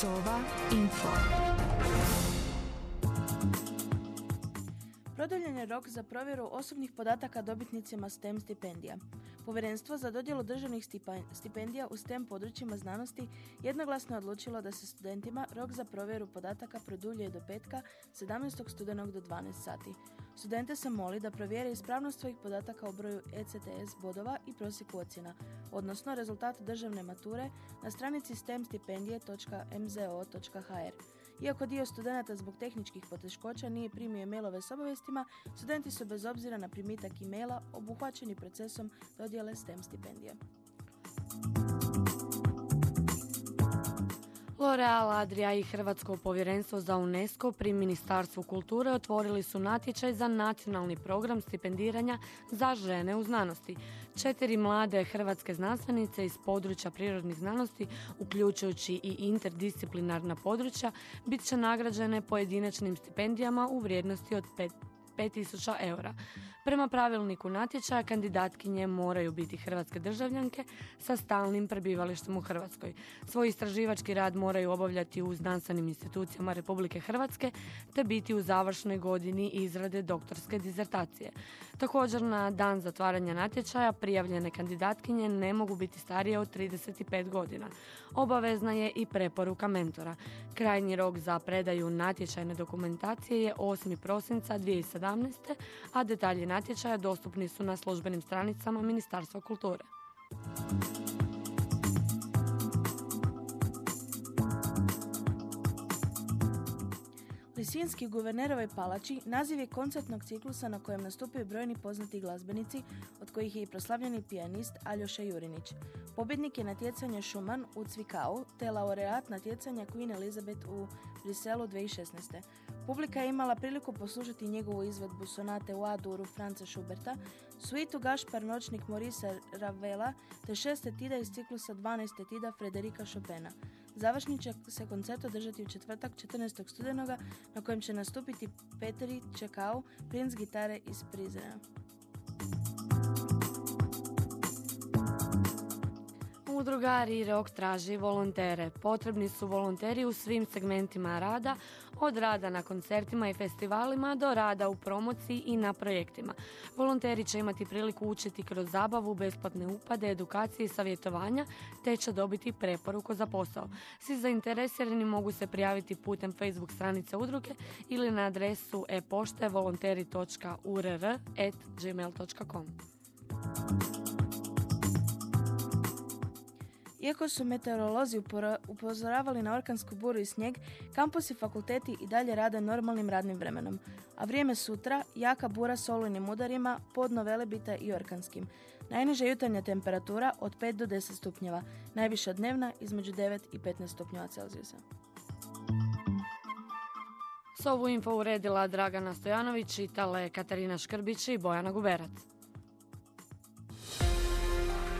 Sova Info. Produljen je rok za provjeru osobnih podataka dobitnicima STEM stipendija. Povjerenstvo za dodjelu državnih stipendija u STEM područjima znanosti jednoglasno je odlučilo da se studentima rok za provjeru podataka produljuje do petka 17. studenog do 12 sati. Studente se moli da provjere ispravnost svojih podataka o broju ECTS bodova i prosjeku ocjena, odnosno rezultat državne mature na stranici stemstipendije.mzo.hr. Iako dio studenata zbog tehničkih poteškoća nije primio mailove s obavijestima, studenti su bez obzira na primitak e-maila obuhvaćeni procesom dodjele STEM stipendije. L'Oreal Adria i Hrvatsko povjerenstvo za UNESCO pri Ministarstvu kulture otvorili su natječaj za nacionalni program stipendiranja za žene u znanosti. Četiri mlade hrvatske znanstvenice iz područja prirodnih znanosti, uključujući i interdisciplinarna područja, bit će nagrađene pojedinačnim stipendijama u vrijednosti od 5000 eura. Prema pravilniku natječaja kandidatkinje moraju biti hrvatske državljanke sa stalnim prebivalištem u Hrvatskoj. Svoj istraživački rad moraju obavljati u znanstvenim institucijama Republike Hrvatske te biti u završnoj godini izrade doktorske dizertacije. Također na dan zatvaranja natječaja prijavljene kandidatkinje ne mogu biti starije od 35 godina. Obavezna je i preporuka mentora. Krajnji rok za predaju natječajne dokumentacije je 8. prosinca 2017. a detalji natječaja dostupni su na službenim stranicama Ministarstva kulture. Lisinski guvernerovoj palači naziv je koncertnog ciklusa na kojem nastupaju brojni poznati glazbenici, od kojih je i proslavljeni pijanist Aljoša Jurinić. Pobjednik je natjecanje Schumann u Cvikau, te laureat natjecanja Queen Elizabeth u Briselu 2016. Publika je imala priliku poslušati njegovu izvedbu sonate u Aduru Franca Schuberta, suitu Gašpar Noćnik Morisa Ravela, te šest etida iz ciklusa 12 etida Frederika Chopina. Završni će se koncert održati u četvrtak 14. studenoga na kojem će nastupiti Petri Čekao, princ gitare iz Prizrena. Udruga Rirok traži volontere. Potrebni su volonteri u svim segmentima rada, od rada na koncertima i festivalima do rada u promociji i na projektima. Volonteri će imati priliku učiti kroz zabavu, besplatne upade, edukacije i savjetovanja, te će dobiti preporuku za posao. Svi zainteresirani mogu se prijaviti putem Facebook stranice udruge ili na adresu e-pošte volonteri.urr.gmail.com. Iako su meteorolozi upozoravali na orkansku buru i snijeg, kampusi fakulteti i dalje rade normalnim radnim vremenom. A vrijeme sutra, jaka bura s olujnim udarima, podno velebita i orkanskim. Najniža jutarnja temperatura od 5 do 10 stupnjeva, najviša dnevna između 9 i 15 stupnjeva Celzijusa. S ovu info uredila Dragana Stojanović, čitale Katarina Škrbić i Bojana Guberac.